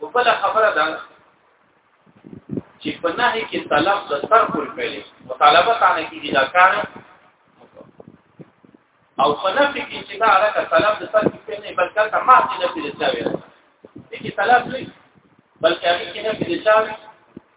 او بل خبره ده چې په نهي کې طلب د سر پر پیلې مطالبه تانه کیږي دا کار او په نفي کې چې دا علاقه طلب د سر پر پیلې بلکې دا ما چې نه پیل شوی دي چې طلب نه بلکې هغه کې نه پیل شوی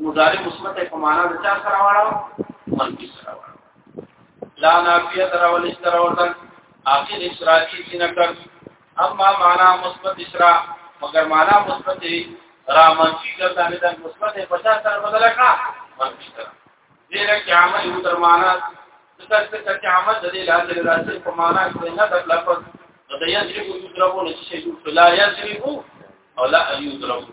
مضارع مثبت په معنا د چا سره واړو منفي سره واړو لا نافیه تر ول استر ورته اخر اسراتی سینکر اما معنا مثبت اسرا مگر معنا مثبت را منفي ګرځا نه د مثبت په چا سره بدل کا منفي سره دې لکه عمل یو تر معنا ځکه چې عمل د دې لاندې راځي په معنا کې نه د لفظ د یذربو یذربو نشي لا یذربو او لا یذربو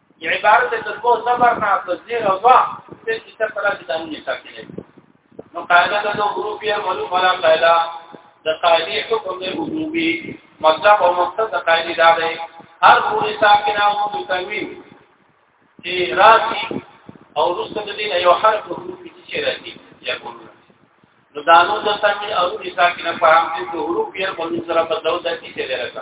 عبارت د ترکو صبر نه تذیر او وا په چې څه طرح د دانو نشا کېږي نو قاعده د دوه ګروپ یې ملو فلا قاعده د قاعده حکم د وجوبي مطلب او مقصد د قاعده دا دی هر پوری ساکن او د تنوین چې راځي او رسته د دین یو حرف په ګروپ کې چې راځي یا ګورو نو دانو د تنوین او د ساکن په عام کې د حروف یې په سره په دوه د کې راځي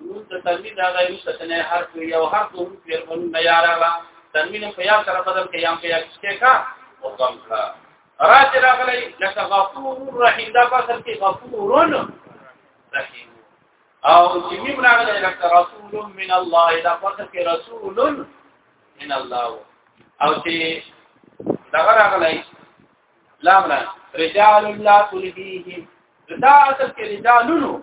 نون ته تنوین دا غیر ستنه حرف یو حرف هم پیر مون نه یارا وا تنوین په یا سره بدل کې یم په یا کې کا او کوم کړه راځ راغلی لکه غفور رحیم دا په سر کې غفور رحیم او چې میم راغلی لکه رسول من الله دا په سر کې رسول من الله او چې دا راغلی لام رجال لا تلهیهم دا اصل کې رجالونو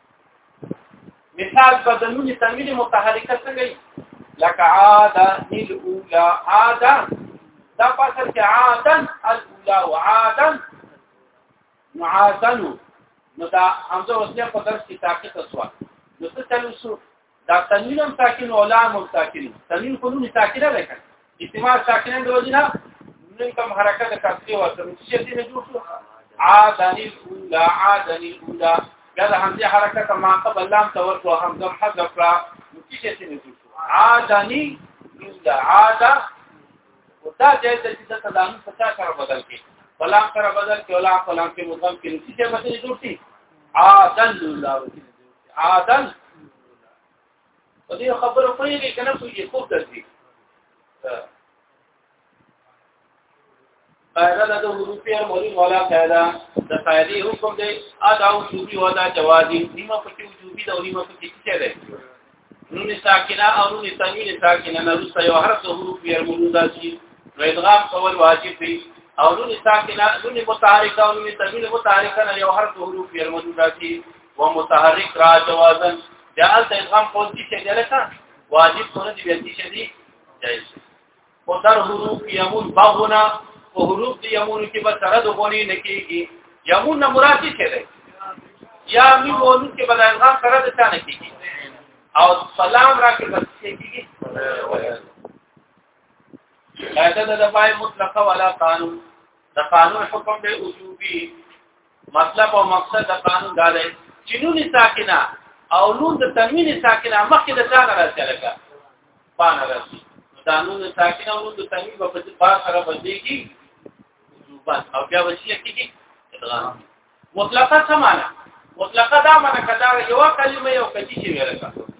مثال په د نون تنوین متحرکه څنګه لکه عاده الاولى عاده دا پاسر کې عاده الاولى وعاده معاذن نو دا همزه وسله په درس کې تاکید وسو نو څه تلوسو دا تنوین هم ساکن او لام هم ساکن تنوین خو نون ساکنه ده کنه استعمال ساکنه د وجنه نن کوم حرکت کاستي ورته چې دې نه جوړ شو عادن الاولى عادن الاولى دا د همدې حرکت ما قبل لام ته ورته همزه حذف را چې دې نه جوړ شو عادن الاولى عاد ودا جاي د دې تدان په څا سره بدل کې بلام سره بدل کې ولا فلام کې مضم کې چې دې بدل جوړ شي عادن الاولى عادل په دې خبره پوهیږي کنه پوهیږي خوب درځي قاعده د حروفي او مولي مولا قاعده د قاعده حکم دی ادا او شوبي او دا جوازي نیمه پکې وجوبي دا نیمه پکې څه دی نون ساکنه او نون تنوین ساکنه نه روسه یو حرف د حروف یې موجوده شي نو ادغام کول واجب دی او نون ساکنه نون متحرکه او نون تنوین متحرکه نه یو حرف د حروف یې موجوده شي ومتحرك را جوازا جاء سيدغم قوتي چې جلکا واجب سره دي بيتي شدي جائز قدر حروف يمون بغنا او حروف دي يمون کې به سره دغوني نکيږي يمون نه مراد څه دی یا می مون کې به دغه سره د څه نکيږي او سلام را کې بس کېږي قاعده د پای مطلقه ولا قانون د قانون حکم به وجوبي مطلب او مقصد د قانون دا دی چې نون ساکنه او نون د تنوین ساکنه مخکې د ځان راځي لکه پان راځي دا نون ساکنه او نون د تنوین په پټ پار سره بدلېږي بس او بیا وسیله کېږي ادغام مطلقه سمانه مطلقه دا معنی کدا یو کلمه یو کتی شي ورکړه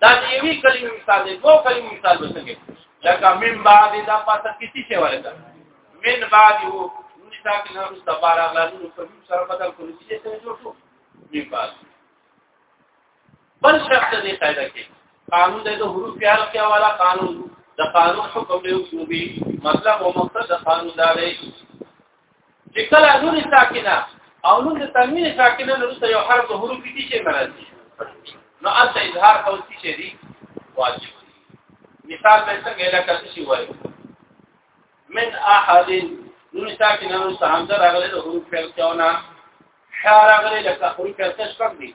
دا د یوې کلمې مثال دی دوه کلمې مثال به څنګه لکه من بعد دا پاسه کسی شی ورته من بعد هو نشا کې نو استبار اغلا نو په سره بدل کول شي چې جوړ شو من بعد بل شرط دې قاعده کې قانون د حروف پیار کې والا قانون د قانون حکم دی او مطلب او مقصد د قانون دا دی چې کله نون ساکنه او نون د تنوین ساکنه نو یو حرف د حروف دي چې مرادي نو اته اظهار او څه شي دي واجب مثال به څنګه لکه څه شي وایي من احد نون ساکنه نو سامده راغلي د حروف فعل کونه حرغلي لکه حروف فعل تشکر دي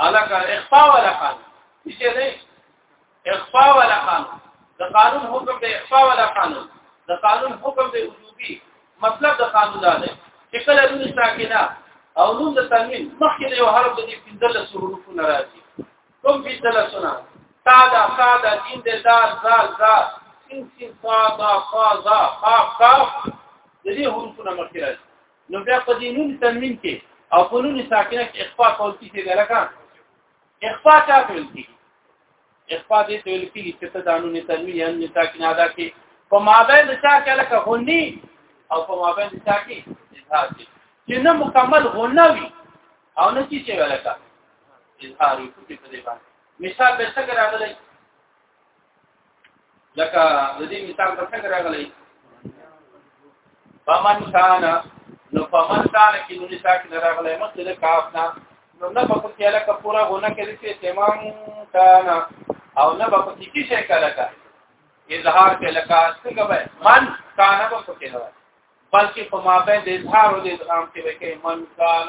الکه اخفاء ولا قانون چې نه اخفاء ولا قانون د قانون حکم د اخفاء ولا قانون د قانون حکم د وجوبي مطلب د قانون دا دی چې کله نون ساکنه او نون د تنوین مخکې یو حرف د دې پنځل حروف نه راځي کوم پنځل سنا تا دا تا دا دین د دار زال زا سین سین صا دا صا زا قاف قاف د دې حروف نه مخکې راځي نو بیا په دې نون تنوین کې او په نون ساکنه کې اخفاء کول کیږي لکه اخفاء چا کول کیږي اخفاء دې تل کیږي چې ته دانو نه تنوین یا نه ساکنه ادا کې په مابین د چا کې لکه غنی او په مابین د چا کې اظهار کې چې نه مکمل غنه وي او نه چې چې لکه اظهار یې کوي په دې باندې مثال به څنګه راغلی لکه د دې مثال په څنګه راغلی فمن کان نو فمن کان کې نو ساکن راغلی مخکې د کاف نه نو نه په کې لکه پورا غونه کې چې تمام کان او نه په کې کې شي کله کا اظهار کې لکه څنګه به من کان په کې نه بلکې په ما به د اظهار او د ادغام کې به کې من کان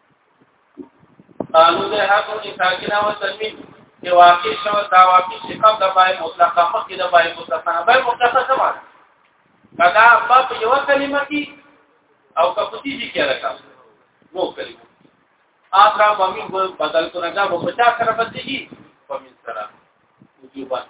قانون د هغو چې ساکنه او تنوین چې واقع شو دا واقع شي کوم د پای مطلقه مخکې د پای مطلقه نه پای مطلقه څه معنی کدا په یو کلمه کې او کپتی دي کې راکا نو کلمه آخر بمین بدل کو نه دا په چا سره بدلږي په من سره وجوبان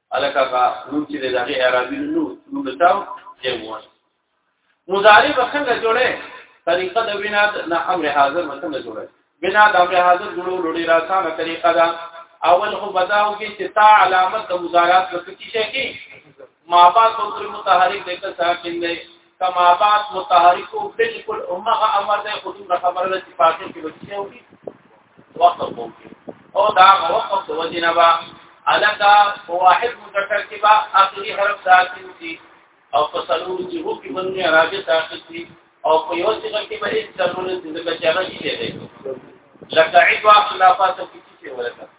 الکه کا نوم چې دغه اعرابي نو نو تاو جمعون مضارع به څنګه جوړه طریقه د بنا نه امر حاضر به څنګه جوړه بنا د امر حاضر جوړولو ډېر اسانه طریقه ده اول خو بداو کې چې تا علامت د مضارعات په کې شي کې ما بعد په متحرک د ساکن دی کما بعد متحرکو بالکل امه امر ده خود خبر ده چې پاتې کې وځي او وقف وکړي او دا وقف د وجنه با الکا واحد مذکر کې با اخري حرف ساکن دي او فصلو چې هو کې باندې راځي ساکن دي او په یو څه کې به هیڅ ضرورت نه ځکه چې هغه یې دی لکه عبا خلافات کې څه ولکه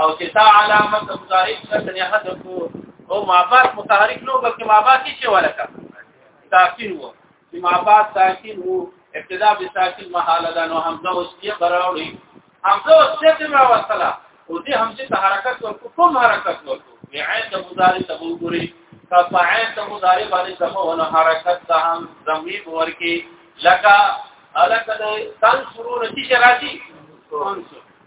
او چې تا علامه مضارع څخه نه حذف او ما بعد متحرک نو بلکې ما بعد هیڅ ولکه ساکن وو چې ما بعد ساکن وو ابتدا به ساکن محاله ده نو حمزه اوس یې براوړي حمزه اوس یې تمرا وصله او دې حمزه ته حرکت ورکو کوم حرکت ورکو بعین د مضارع ته وګوري تا په عین د مضارع باندې سمونه حرکت ته هم زمي ورکی لکه الکه د تنصرون چې راځي تنصر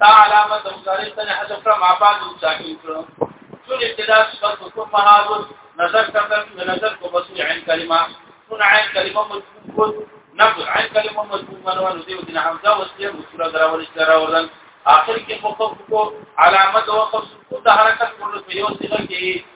تا علامه د مصالح ته حذف کړه ما بعد ساکن کړه ټول ابتدا صفات حکم مهاذ نظر کتل نظر کو بس عین کلمه كن عین کلمه مذکور نقل عین کلمه مذکور منو نو دیو دین حمزه وسیه مذکور دراول دراولن اخر کې مخکو علامه د وقف سکوت حرکت کول په یو څه کې